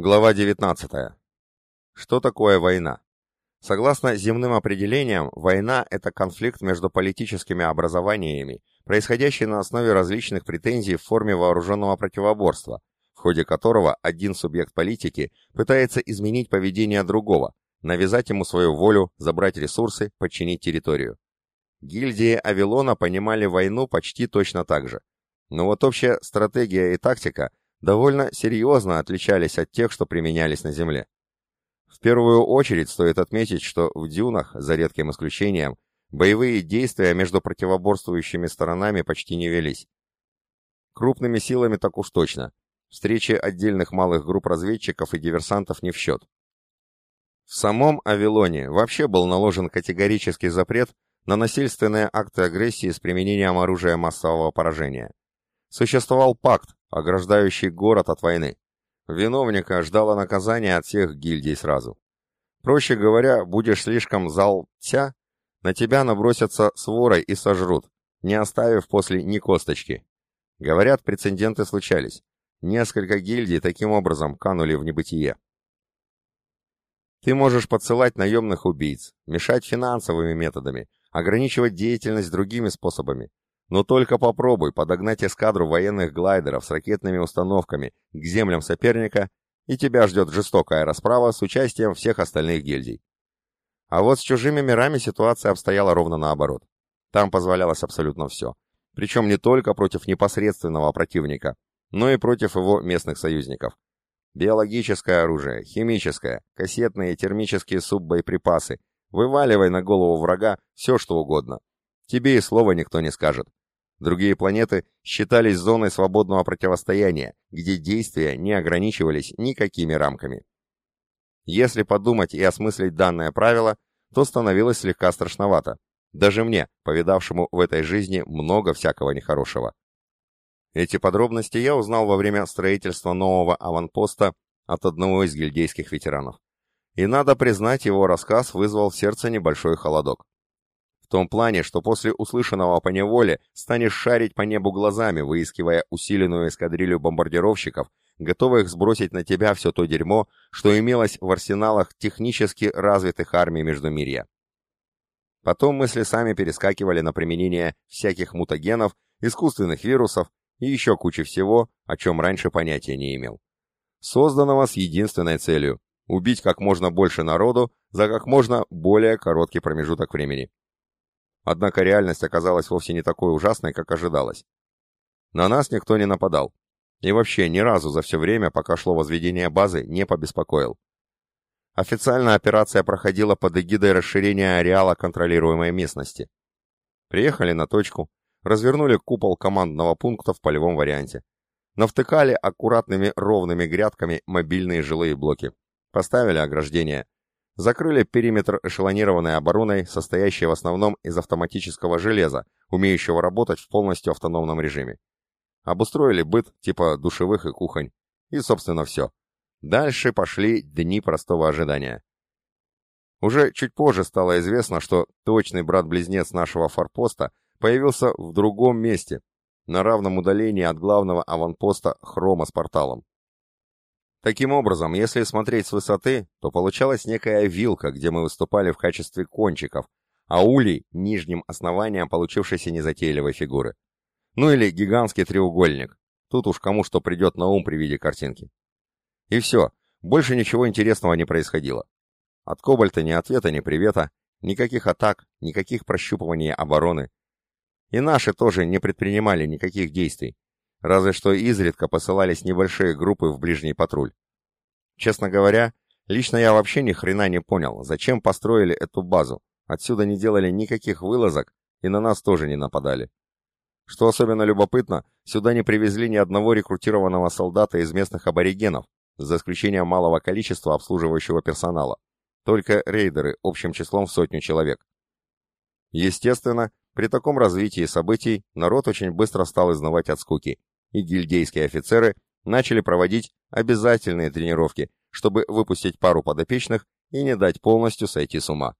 Глава 19. Что такое война? Согласно земным определениям, война – это конфликт между политическими образованиями, происходящий на основе различных претензий в форме вооруженного противоборства, в ходе которого один субъект политики пытается изменить поведение другого, навязать ему свою волю, забрать ресурсы, подчинить территорию. Гильдии Авилона понимали войну почти точно так же. Но вот общая стратегия и тактика довольно серьезно отличались от тех, что применялись на Земле. В первую очередь стоит отметить, что в дюнах, за редким исключением, боевые действия между противоборствующими сторонами почти не велись. Крупными силами так уж точно. Встречи отдельных малых групп разведчиков и диверсантов не в счет. В самом Авилоне вообще был наложен категорический запрет на насильственные акты агрессии с применением оружия массового поражения. Существовал пакт, ограждающий город от войны. Виновника ждало наказание от всех гильдий сразу. Проще говоря, будешь слишком зал-тя, на тебя набросятся с ворой и сожрут, не оставив после ни косточки. Говорят, прецеденты случались. Несколько гильдий таким образом канули в небытие. Ты можешь подсылать наемных убийц, мешать финансовыми методами, ограничивать деятельность другими способами, но только попробуй подогнать эскадру военных глайдеров с ракетными установками к землям соперника, и тебя ждет жестокая расправа с участием всех остальных гильдий. А вот с чужими мирами ситуация обстояла ровно наоборот. Там позволялось абсолютно все. Причем не только против непосредственного противника, но и против его местных союзников. Биологическое оружие, химическое, кассетные и термические суббоеприпасы. Вываливай на голову врага все, что угодно. Тебе и слова никто не скажет. Другие планеты считались зоной свободного противостояния, где действия не ограничивались никакими рамками. Если подумать и осмыслить данное правило, то становилось слегка страшновато. Даже мне, повидавшему в этой жизни много всякого нехорошего. Эти подробности я узнал во время строительства нового аванпоста от одного из гильдейских ветеранов. И надо признать, его рассказ вызвал в сердце небольшой холодок. В том плане, что после услышанного по неволе станешь шарить по небу глазами, выискивая усиленную эскадрилью бомбардировщиков, готовых сбросить на тебя все то дерьмо, что имелось в арсеналах технически развитых армий Междумирья. Потом мысли сами перескакивали на применение всяких мутагенов, искусственных вирусов и еще кучи всего, о чем раньше понятия не имел. Созданного с единственной целью – убить как можно больше народу за как можно более короткий промежуток времени. Однако реальность оказалась вовсе не такой ужасной, как ожидалось. На нас никто не нападал. И вообще ни разу за все время, пока шло возведение базы, не побеспокоил. Официально операция проходила под эгидой расширения ареала контролируемой местности. Приехали на точку, развернули купол командного пункта в полевом варианте. Навтыкали аккуратными ровными грядками мобильные жилые блоки. Поставили ограждение, закрыли периметр эшелонированной обороной, состоящей в основном из автоматического железа, умеющего работать в полностью автономном режиме. Обустроили быт типа душевых и кухонь. И, собственно, все. Дальше пошли дни простого ожидания. Уже чуть позже стало известно, что точный брат-близнец нашего форпоста появился в другом месте, на равном удалении от главного аванпоста Хрома с порталом. Таким образом, если смотреть с высоты, то получалась некая вилка, где мы выступали в качестве кончиков, а улей — нижним основанием получившейся незатейливой фигуры. Ну или гигантский треугольник. Тут уж кому что придет на ум при виде картинки. И все, больше ничего интересного не происходило. От Кобальта ни ответа, ни привета, никаких атак, никаких прощупываний обороны. И наши тоже не предпринимали никаких действий, Разве что изредка посылались небольшие группы в ближний патруль. Честно говоря, лично я вообще ни хрена не понял, зачем построили эту базу. Отсюда не делали никаких вылазок и на нас тоже не нападали. Что особенно любопытно, сюда не привезли ни одного рекрутированного солдата из местных аборигенов, за исключением малого количества обслуживающего персонала. Только рейдеры общим числом в сотню человек. Естественно, при таком развитии событий народ очень быстро стал изнывать от скуки, и гильдейские офицеры начали проводить обязательные тренировки, чтобы выпустить пару подопечных и не дать полностью сойти с ума.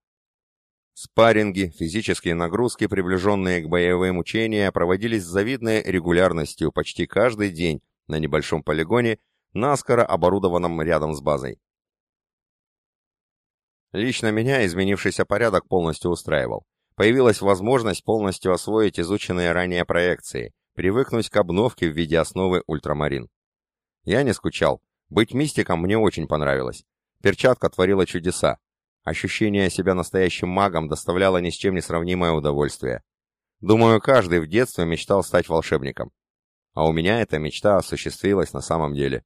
Спарринги, физические нагрузки, приближенные к боевым учениям, проводились с завидной регулярностью почти каждый день на небольшом полигоне, наскоро оборудованном рядом с базой. Лично меня изменившийся порядок полностью устраивал. Появилась возможность полностью освоить изученные ранее проекции, привыкнуть к обновке в виде основы ультрамарин. Я не скучал. Быть мистиком мне очень понравилось. Перчатка творила чудеса. Ощущение себя настоящим магом доставляло ни с чем не сравнимое удовольствие. Думаю, каждый в детстве мечтал стать волшебником. А у меня эта мечта осуществилась на самом деле.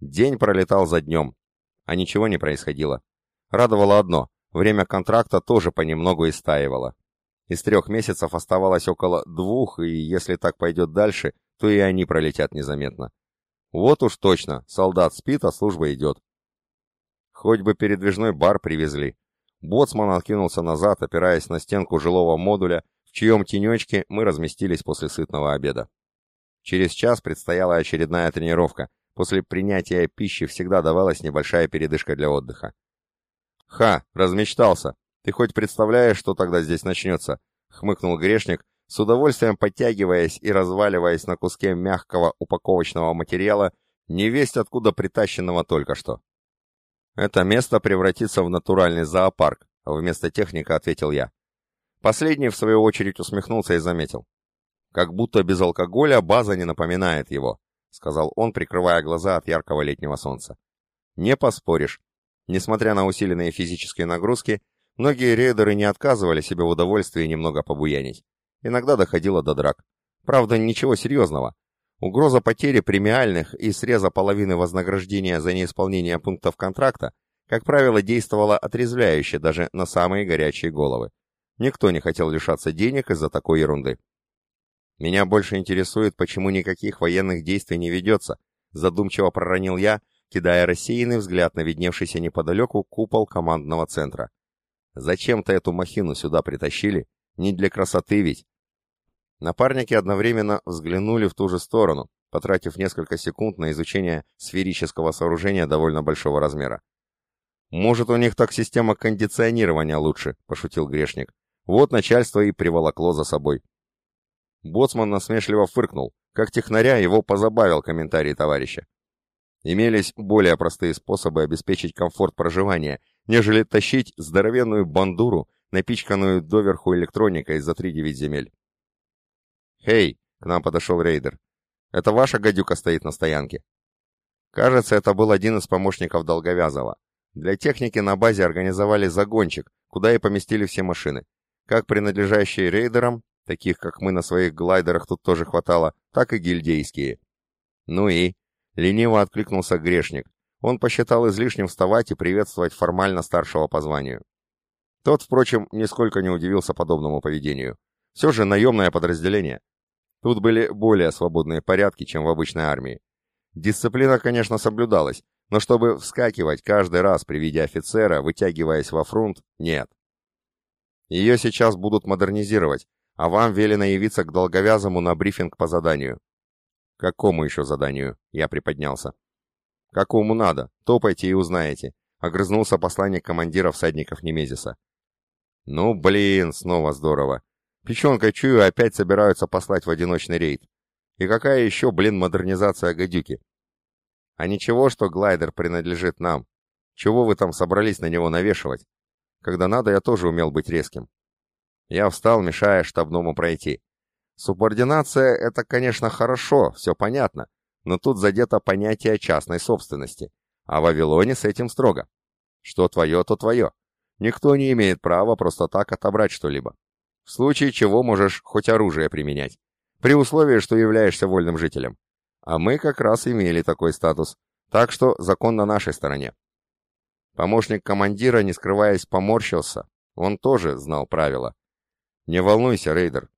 День пролетал за днем, а ничего не происходило. Радовало одно — время контракта тоже понемногу истаивало. Из трех месяцев оставалось около двух, и если так пойдет дальше, то и они пролетят незаметно. Вот уж точно, солдат спит, а служба идет. Хоть бы передвижной бар привезли. Боцман откинулся назад, опираясь на стенку жилого модуля, в чьем тенечке мы разместились после сытного обеда. Через час предстояла очередная тренировка. После принятия пищи всегда давалась небольшая передышка для отдыха. «Ха, размечтался. Ты хоть представляешь, что тогда здесь начнется?» — хмыкнул грешник, с удовольствием подтягиваясь и разваливаясь на куске мягкого упаковочного материала, невесть откуда притащенного только что. «Это место превратится в натуральный зоопарк», — вместо техника ответил я. Последний, в свою очередь, усмехнулся и заметил. «Как будто без алкоголя база не напоминает его», — сказал он, прикрывая глаза от яркого летнего солнца. «Не поспоришь. Несмотря на усиленные физические нагрузки, многие рейдеры не отказывали себе в удовольствии немного побуянить. Иногда доходило до драк. Правда, ничего серьезного. Угроза потери премиальных и среза половины вознаграждения за неисполнение пунктов контракта, как правило, действовала отрезвляюще даже на самые горячие головы. Никто не хотел лишаться денег из-за такой ерунды. «Меня больше интересует, почему никаких военных действий не ведется», задумчиво проронил я, кидая рассеянный взгляд на видневшийся неподалеку купол командного центра. «Зачем-то эту махину сюда притащили? Не для красоты ведь!» Напарники одновременно взглянули в ту же сторону, потратив несколько секунд на изучение сферического сооружения довольно большого размера. «Может, у них так система кондиционирования лучше», — пошутил грешник. «Вот начальство и приволокло за собой». Боцман насмешливо фыркнул. Как технаря его позабавил комментарий товарища. Имелись более простые способы обеспечить комфорт проживания, нежели тащить здоровенную бандуру, напичканную доверху электроникой за три девять земель. «Хей!» — к нам подошел рейдер. «Это ваша гадюка стоит на стоянке?» Кажется, это был один из помощников Долговязова. Для техники на базе организовали загончик, куда и поместили все машины. Как принадлежащие рейдерам, таких как мы на своих глайдерах тут тоже хватало, так и гильдейские. Ну и, Лениво откликнулся грешник. Он посчитал излишним вставать и приветствовать формально старшего по званию. Тот, впрочем, нисколько не удивился подобному поведению. Все же наемное подразделение. Тут были более свободные порядки, чем в обычной армии. Дисциплина, конечно, соблюдалась, но чтобы вскакивать каждый раз при виде офицера, вытягиваясь во фронт, нет. Ее сейчас будут модернизировать, а вам велено явиться к долговязому на брифинг по заданию. «Какому еще заданию?» Я приподнялся. «Какому надо? Топайте и узнаете», — огрызнулся посланник командира всадников Немезиса. «Ну, блин, снова здорово. Печенкой чую, опять собираются послать в одиночный рейд. И какая еще, блин, модернизация гадюки? А ничего, что глайдер принадлежит нам. Чего вы там собрались на него навешивать? Когда надо, я тоже умел быть резким. Я встал, мешая штабному пройти. Субординация — это, конечно, хорошо, все понятно, но тут задето понятие частной собственности, а в Вавилоне с этим строго. Что твое, то твое. Никто не имеет права просто так отобрать что-либо. В случае чего можешь хоть оружие применять, при условии, что являешься вольным жителем. А мы как раз имели такой статус, так что закон на нашей стороне. Помощник командира, не скрываясь, поморщился. Он тоже знал правила. «Не волнуйся, рейдер,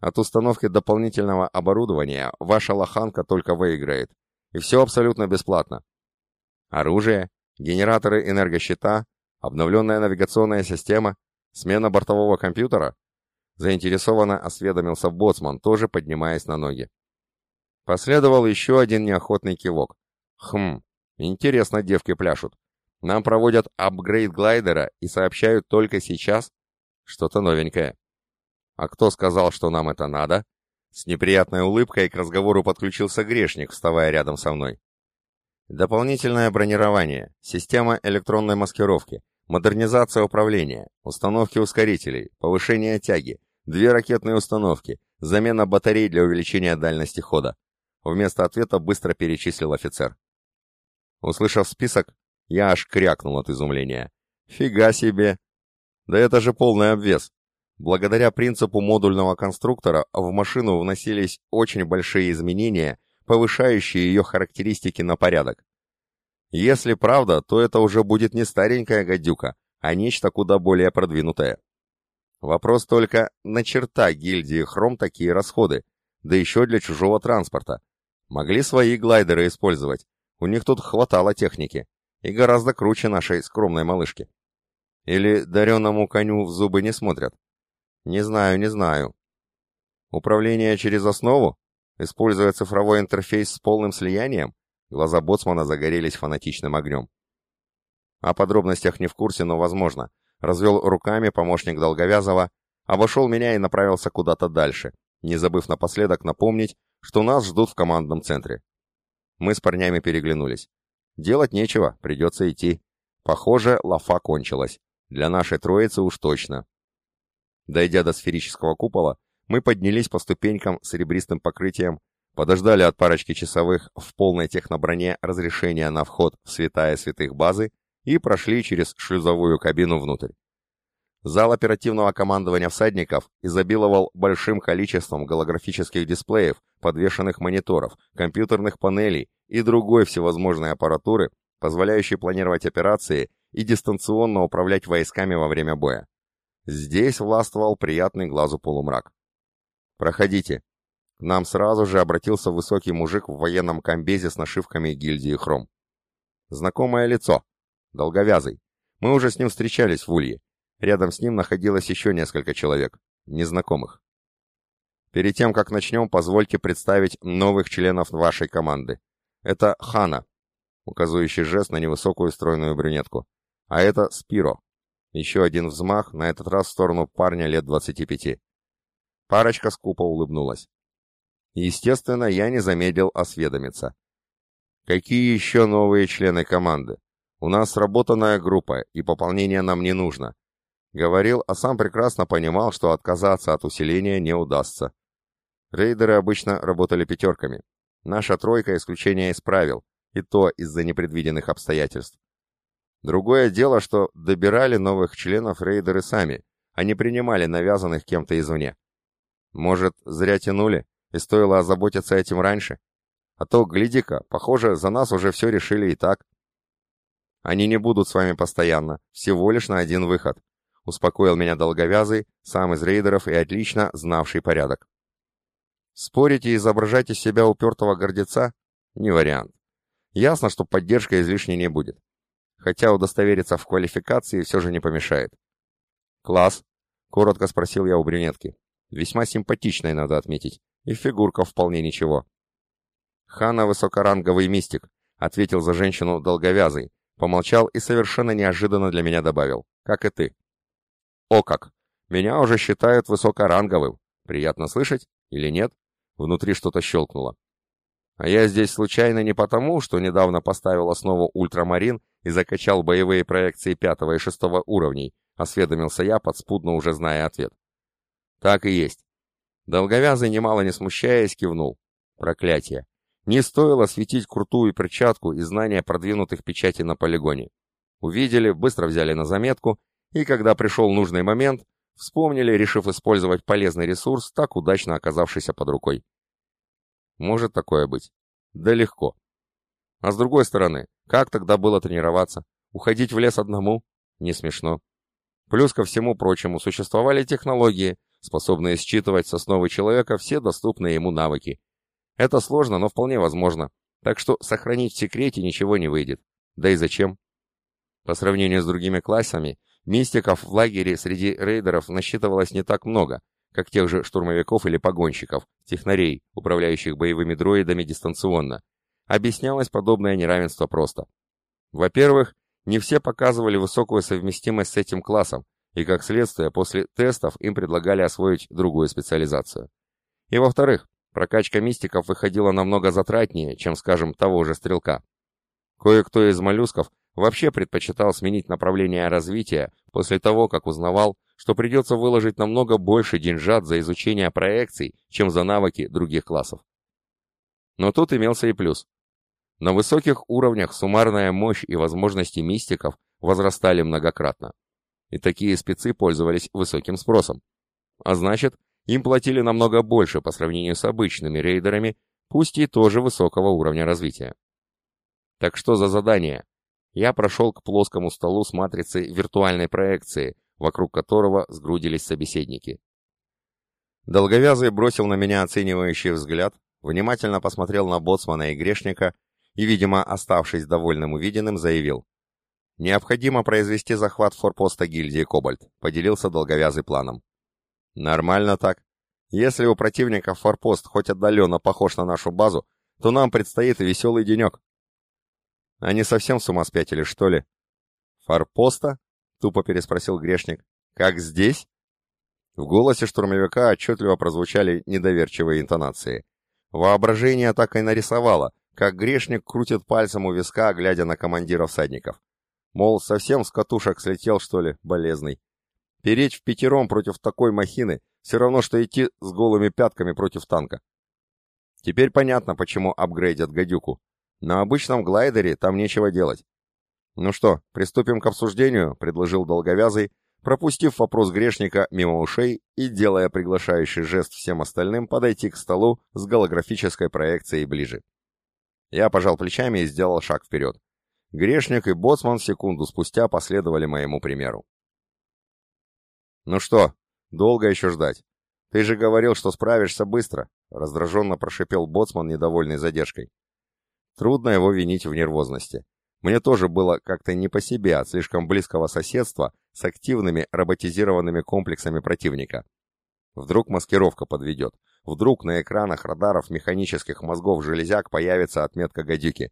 от установки дополнительного оборудования ваша лоханка только выиграет. И все абсолютно бесплатно. Оружие, генераторы энергощита, обновленная навигационная система, смена бортового компьютера. Заинтересованно осведомился боцман, тоже поднимаясь на ноги. Последовал еще один неохотный кивок. Хм, интересно девки пляшут. Нам проводят апгрейд глайдера и сообщают только сейчас. Что-то новенькое. «А кто сказал, что нам это надо?» С неприятной улыбкой к разговору подключился грешник, вставая рядом со мной. Дополнительное бронирование, система электронной маскировки, модернизация управления, установки ускорителей, повышение тяги, две ракетные установки, замена батарей для увеличения дальности хода. Вместо ответа быстро перечислил офицер. Услышав список, я аж крякнул от изумления. Фига себе! Да это же полный обвес. Благодаря принципу модульного конструктора в машину вносились очень большие изменения, повышающие ее характеристики на порядок. Если правда, то это уже будет не старенькая гадюка, а нечто куда более продвинутое. Вопрос только, на черта гильдии Хром такие расходы, да еще для чужого транспорта. Могли свои глайдеры использовать, у них тут хватало техники, и гораздо круче нашей скромной малышки. Или дареному коню в зубы не смотрят? Не знаю, не знаю. Управление через основу? Используя цифровой интерфейс с полным слиянием? Глаза боцмана загорелись фанатичным огнем. О подробностях не в курсе, но возможно. Развел руками помощник Долговязова, обошел меня и направился куда-то дальше, не забыв напоследок напомнить, что нас ждут в командном центре. Мы с парнями переглянулись. Делать нечего, придется идти. Похоже, лафа кончилась. Для нашей троицы уж точно. Дойдя до сферического купола, мы поднялись по ступенькам с серебристым покрытием, подождали от парочки часовых в полной техноброне разрешения на вход в святая святых базы и прошли через шлюзовую кабину внутрь. Зал оперативного командования всадников изобиловал большим количеством голографических дисплеев, подвешенных мониторов, компьютерных панелей и другой всевозможной аппаратуры, позволяющей планировать операции и дистанционно управлять войсками во время боя. Здесь властвовал приятный глазу полумрак. «Проходите». К нам сразу же обратился высокий мужик в военном комбезе с нашивками гильдии Хром. Знакомое лицо. Долговязый. Мы уже с ним встречались в Улье. Рядом с ним находилось еще несколько человек, незнакомых. Перед тем, как начнем, позвольте представить новых членов вашей команды. Это Хана, указывающий жест на невысокую стройную брюнетку. А это Спиро. Еще один взмах, на этот раз в сторону парня лет 25. Парочка скупо улыбнулась. Естественно, я не замедлил осведомиться. Какие еще новые члены команды? У нас сработанная группа, и пополнение нам не нужно. Говорил, а сам прекрасно понимал, что отказаться от усиления не удастся. Рейдеры обычно работали пятерками. Наша тройка исключение исправил, и то из-за непредвиденных обстоятельств. Другое дело, что добирали новых членов рейдеры сами, а не принимали навязанных кем-то извне. Может, зря тянули, и стоило озаботиться этим раньше? А то, гляди-ка, похоже, за нас уже все решили и так. Они не будут с вами постоянно, всего лишь на один выход. Успокоил меня долговязый, сам из рейдеров и отлично знавший порядок. Спорить и изображать из себя упертого гордеца — не вариант. Ясно, что поддержка излишней не будет. Хотя удостовериться в квалификации все же не помешает. «Класс?» — коротко спросил я у брюнетки. Весьма симпатичной, надо отметить, и фигурка вполне ничего. «Хана высокоранговый мистик», — ответил за женщину долговязый, помолчал и совершенно неожиданно для меня добавил, «как и ты». «О как! Меня уже считают высокоранговым. Приятно слышать? Или нет?» Внутри что-то щелкнуло. А я здесь случайно не потому, что недавно поставил основу ультрамарин и закачал боевые проекции пятого и шестого уровней, осведомился я, подспудно уже зная ответ. Так и есть. Долговязый, немало не смущаясь, кивнул. Проклятие. Не стоило светить крутую перчатку и знания продвинутых печатей на полигоне. Увидели, быстро взяли на заметку, и когда пришел нужный момент, Вспомнили, решив использовать полезный ресурс, так удачно оказавшийся под рукой. Может такое быть. Да легко. А с другой стороны, как тогда было тренироваться? Уходить в лес одному? Не смешно. Плюс ко всему прочему существовали технологии, способные считывать с основы человека все доступные ему навыки. Это сложно, но вполне возможно. Так что сохранить в секрете ничего не выйдет. Да и зачем? По сравнению с другими классами, Мистиков в лагере среди рейдеров насчитывалось не так много, как тех же штурмовиков или погонщиков, технарей, управляющих боевыми дроидами дистанционно. Объяснялось подобное неравенство просто. Во-первых, не все показывали высокую совместимость с этим классом, и как следствие, после тестов им предлагали освоить другую специализацию. И во-вторых, прокачка мистиков выходила намного затратнее, чем, скажем, того же стрелка. Кое-кто из моллюсков вообще предпочитал сменить направление развития после того, как узнавал, что придется выложить намного больше деньжат за изучение проекций, чем за навыки других классов. Но тут имелся и плюс. На высоких уровнях суммарная мощь и возможности мистиков возрастали многократно. И такие спецы пользовались высоким спросом. А значит, им платили намного больше по сравнению с обычными рейдерами, пусть и тоже высокого уровня развития. Так что за задание? Я прошел к плоскому столу с матрицей виртуальной проекции, вокруг которого сгрудились собеседники. Долговязый бросил на меня оценивающий взгляд, внимательно посмотрел на боцмана и грешника и, видимо, оставшись довольным увиденным, заявил. «Необходимо произвести захват форпоста гильдии «Кобальт», — поделился долговязый планом. «Нормально так. Если у противника форпост хоть отдаленно похож на нашу базу, то нам предстоит веселый денек». «Они совсем с ума спятили, что ли?» «Форпоста?» — тупо переспросил грешник. «Как здесь?» В голосе штурмовика отчетливо прозвучали недоверчивые интонации. Воображение так и нарисовало, как грешник крутит пальцем у виска, глядя на командира всадников. Мол, совсем с катушек слетел, что ли, болезный. Перечь в пятером против такой махины все равно, что идти с голыми пятками против танка. Теперь понятно, почему апгрейдят гадюку. На обычном глайдере там нечего делать. «Ну что, приступим к обсуждению», — предложил долговязый, пропустив вопрос грешника мимо ушей и делая приглашающий жест всем остальным подойти к столу с голографической проекцией ближе. Я пожал плечами и сделал шаг вперед. Грешник и боцман секунду спустя последовали моему примеру. «Ну что, долго еще ждать? Ты же говорил, что справишься быстро», — раздраженно прошипел боцман, недовольный задержкой. Трудно его винить в нервозности. Мне тоже было как-то не по себе от слишком близкого соседства с активными роботизированными комплексами противника. Вдруг маскировка подведет. Вдруг на экранах радаров механических мозгов железяк появится отметка гадюки.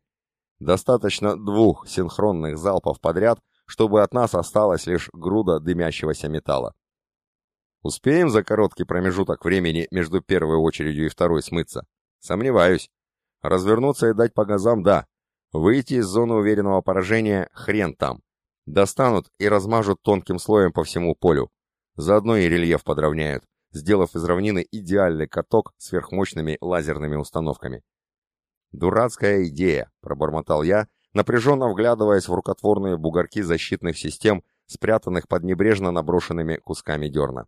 Достаточно двух синхронных залпов подряд, чтобы от нас осталась лишь груда дымящегося металла. Успеем за короткий промежуток времени между первой очередью и второй смыться? Сомневаюсь. Развернуться и дать по газам – да. Выйти из зоны уверенного поражения – хрен там. Достанут и размажут тонким слоем по всему полю. Заодно и рельеф подровняют сделав из равнины идеальный каток сверхмощными лазерными установками. «Дурацкая идея», — пробормотал я, напряженно вглядываясь в рукотворные бугорки защитных систем, спрятанных под небрежно наброшенными кусками дерна.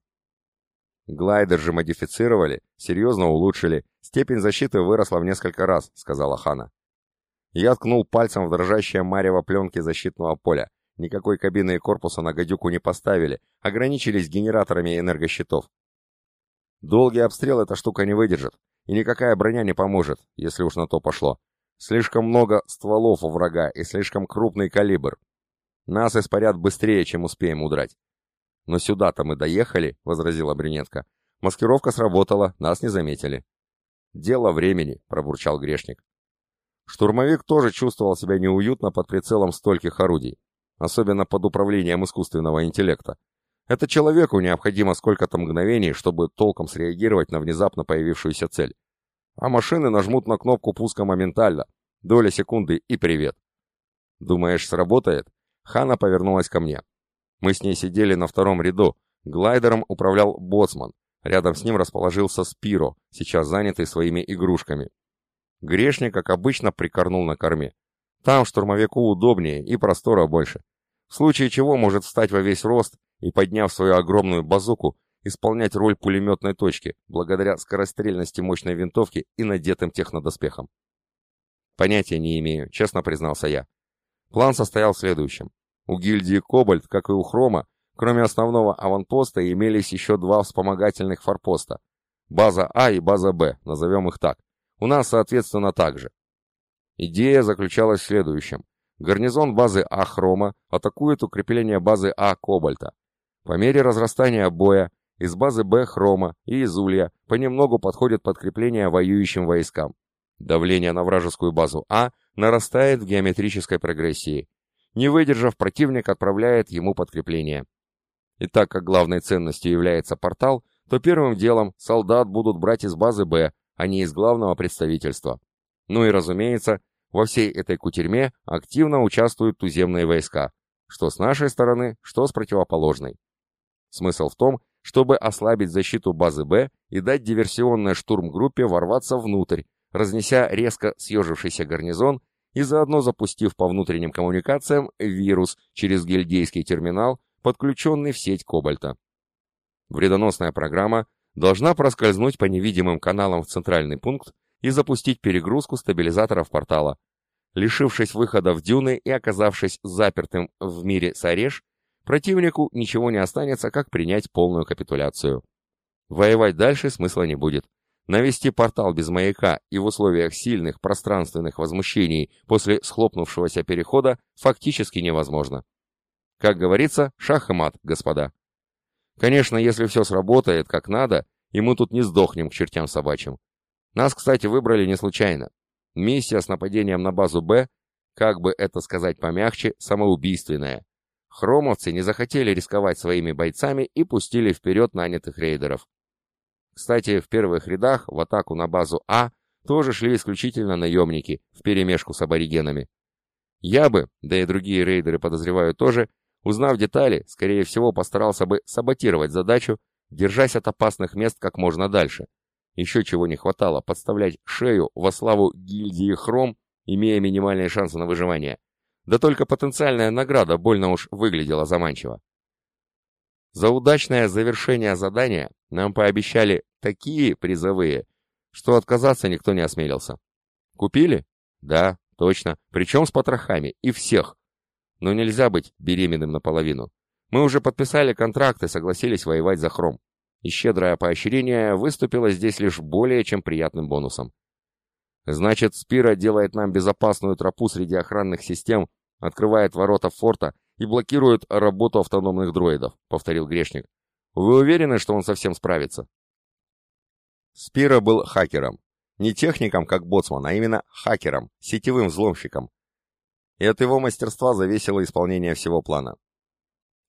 «Глайдер же модифицировали, серьезно улучшили, степень защиты выросла в несколько раз», — сказала Хана. Я ткнул пальцем в дрожащее марево пленки защитного поля. Никакой кабины и корпуса на гадюку не поставили, ограничились генераторами энергощитов. Долгий обстрел эта штука не выдержит, и никакая броня не поможет, если уж на то пошло. Слишком много стволов у врага и слишком крупный калибр. Нас испарят быстрее, чем успеем удрать. Но сюда-то мы доехали, — возразила брюнетка. Маскировка сработала, нас не заметили. Дело времени, — пробурчал грешник. Штурмовик тоже чувствовал себя неуютно под прицелом стольких орудий, особенно под управлением искусственного интеллекта. Это человеку необходимо сколько-то мгновений, чтобы толком среагировать на внезапно появившуюся цель. А машины нажмут на кнопку пуска моментально. Доля секунды и привет. Думаешь, сработает? Хана повернулась ко мне. Мы с ней сидели на втором ряду. Глайдером управлял боцман. Рядом с ним расположился Спиро, сейчас занятый своими игрушками. Грешник, как обычно, прикорнул на корме. Там штурмовику удобнее и простора больше. В случае чего может встать во весь рост и, подняв свою огромную базуку, исполнять роль пулеметной точки, благодаря скорострельности мощной винтовки и надетым технодоспехам. Понятия не имею, честно признался я. План состоял в следующем. У гильдии «Кобальт», как и у «Хрома», кроме основного аванпоста, имелись еще два вспомогательных форпоста. База А и база Б, назовем их так. У нас, соответственно, так же. Идея заключалась в следующем. Гарнизон базы А «Хрома» атакует укрепление базы А «Кобальта». По мере разрастания боя из базы Б Хрома и из Улья понемногу подходит подкрепление воюющим войскам. Давление на вражескую базу А нарастает в геометрической прогрессии. Не выдержав, противник отправляет ему подкрепление. И так как главной ценностью является портал, то первым делом солдат будут брать из базы Б, а не из главного представительства. Ну и разумеется, во всей этой кутерьме активно участвуют туземные войска, что с нашей стороны, что с противоположной. Смысл в том, чтобы ослабить защиту базы Б и дать диверсионной штурмгруппе ворваться внутрь, разнеся резко съежившийся гарнизон и заодно запустив по внутренним коммуникациям вирус через гильдейский терминал, подключенный в сеть Кобальта. Вредоносная программа должна проскользнуть по невидимым каналам в центральный пункт и запустить перегрузку стабилизаторов портала. Лишившись выхода в дюны и оказавшись запертым в мире Сареш, противнику ничего не останется, как принять полную капитуляцию. Воевать дальше смысла не будет. Навести портал без маяка и в условиях сильных пространственных возмущений после схлопнувшегося перехода фактически невозможно. Как говорится, шах и мат, господа. Конечно, если все сработает как надо, и мы тут не сдохнем к чертям собачьим. Нас, кстати, выбрали не случайно. Миссия с нападением на базу «Б», как бы это сказать помягче, самоубийственная. Хромовцы не захотели рисковать своими бойцами и пустили вперед нанятых рейдеров. Кстати, в первых рядах в атаку на базу А тоже шли исключительно наемники, вперемешку с аборигенами. Я бы, да и другие рейдеры подозреваю тоже, узнав детали, скорее всего постарался бы саботировать задачу, держась от опасных мест как можно дальше. Еще чего не хватало, подставлять шею во славу гильдии Хром, имея минимальные шансы на выживание. Да только потенциальная награда больно уж выглядела заманчиво. За удачное завершение задания нам пообещали такие призовые, что отказаться никто не осмелился. Купили? Да, точно, причем с потрохами, и всех. Но нельзя быть беременным наполовину. Мы уже подписали контракт и согласились воевать за хром. И щедрое поощрение выступило здесь лишь более чем приятным бонусом. Значит, Спира делает нам безопасную тропу среди охранных систем, открывает ворота форта и блокирует работу автономных дроидов, повторил грешник. Вы уверены, что он совсем справится? Спира был хакером. Не техником, как боцман, а именно хакером, сетевым взломщиком. И от его мастерства зависело исполнение всего плана.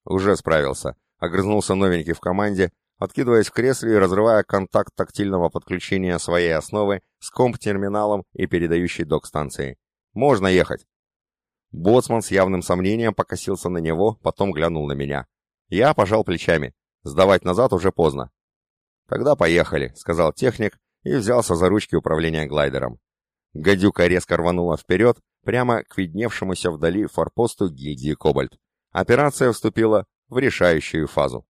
Уже справился. Огрызнулся новенький в команде, откидываясь в кресле и разрывая контакт тактильного подключения своей основы с комп-терминалом и передающей док-станцией. «Можно ехать!» Боцман с явным сомнением покосился на него, потом глянул на меня. Я пожал плечами. Сдавать назад уже поздно. «Тогда поехали», — сказал техник и взялся за ручки управления глайдером. Гадюка резко рванула вперед, прямо к видневшемуся вдали форпосту гильдии «Кобальт». Операция вступила в решающую фазу.